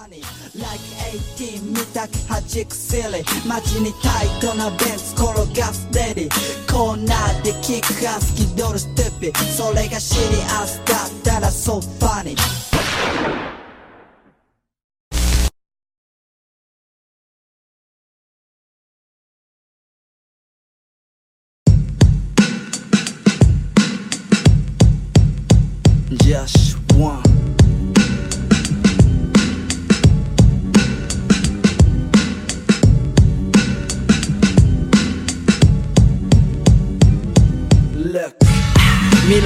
Like 18見たく弾くセレ街にタイトなベンツ転がすデリコーナーでキックアス気取るステッピそれがシリアスだったらそうファニー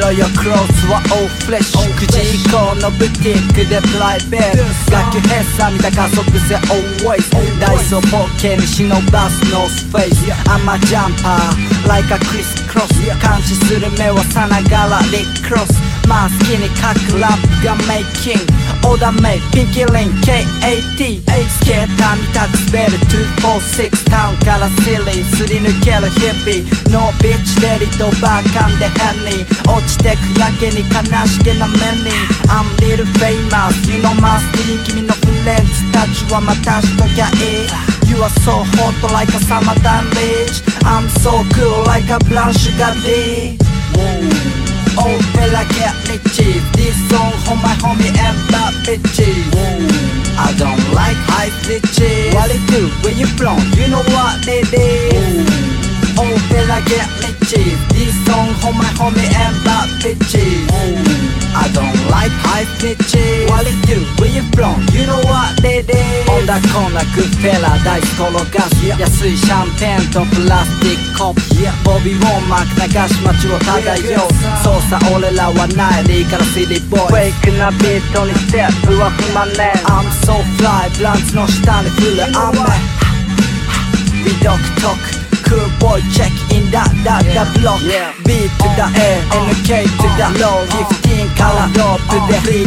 ろよクロスはオーフレッシュ9時以降のブティックでプライベート学級閉鎖見た加速性 always. ダイソーポッケに忍ばすノースフェイスアマジャンパー like a クリスクロス監視する目はさながらリックロスまあ好きに書くラップがメイキングオーダーメイピンキーリン KAT スケーターみたく滑る246タウンからシリーすり抜けるヒッピー。ノービッチレディとバーカンでヘニー。落ちてくやけに悲しげな目に I'm little famous You know my steam 君のフレンズたちはまたしときゃいい。You are so hot like a summertime beach I'm so cool like a brown sugar D Oh fella get me cheap This song for my homie and bad bitches I don't like high bitches What it do, where you from, you know what it is. Oh fella get me cheap This song for my homie and bad bitches I don't like high bitches What it do, where you from, you know ダコンなグッフェラダイス転がす安いシャンペンとプラスティックコップ。ボビーウォーマーク流し街を漂う。操作俺らはない。リーからシティボーイフェイクなビートにステップは踏まねえ。I'm so fly ブランツの下に降る雨 We don't talk Cool boy check in that that that block B to the A NK to the low 15からロープでフリ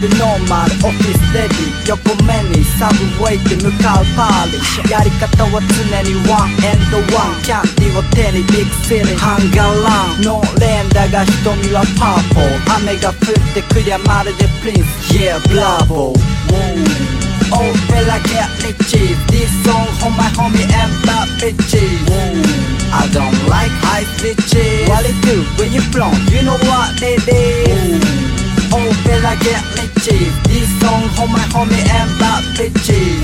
ーキなフロー歩くabnormal オフィスレディ横目にサブウェイで向かうパーリーやり方は常にワンエンドワンキャンディを手にビッグシリハンガーランノーレーンだが瞳はパーポー雨が降ってくりゃまるでプリンス Yeah bravo Oh fella get me cheap This song for my homie and bad bitches I don't like high bitches What it do, where you from, you know what it is Oh fella get cheap This song for my homie and bad bitches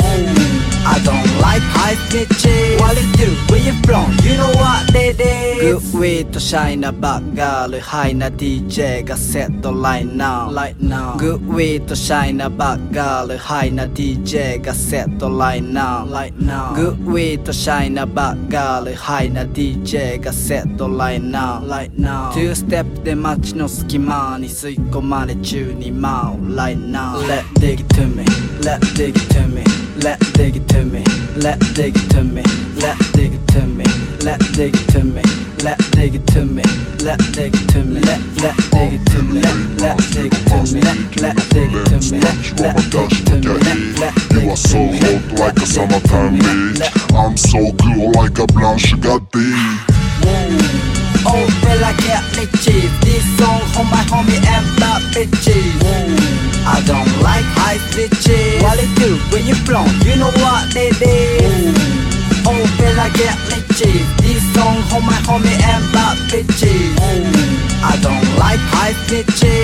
I don't like high bitches What it do, where you from, you know what it is グッウィーとシャイなバッガールハイな DJ がセット right now, right now グッウィーとシャイなバッガールハイな DJ がセット right now, right now グッウィーとシャイなバッガールハイな DJ がセット right now, right now 2ステップで街の隙間に吸い込まれ中に舞う right now Let dig it to me, let dig it to me Let dig it to me, let dig it to me Let dig it to me, let dig it to me. Let dig it to me, let dig it to me. Let, let dig it to me, let, dig it to me. Let, dig it to me, let, dig it to me. You are so hot like a summertime beach I'm so cool like a brown sugar D Oh get me cheap This song for my homie and bad bitches I don't like high bitches What it do, where you from, you know what it is. Oh fella get cheap This song for my homie and bad bitches oh, I don't like high bitches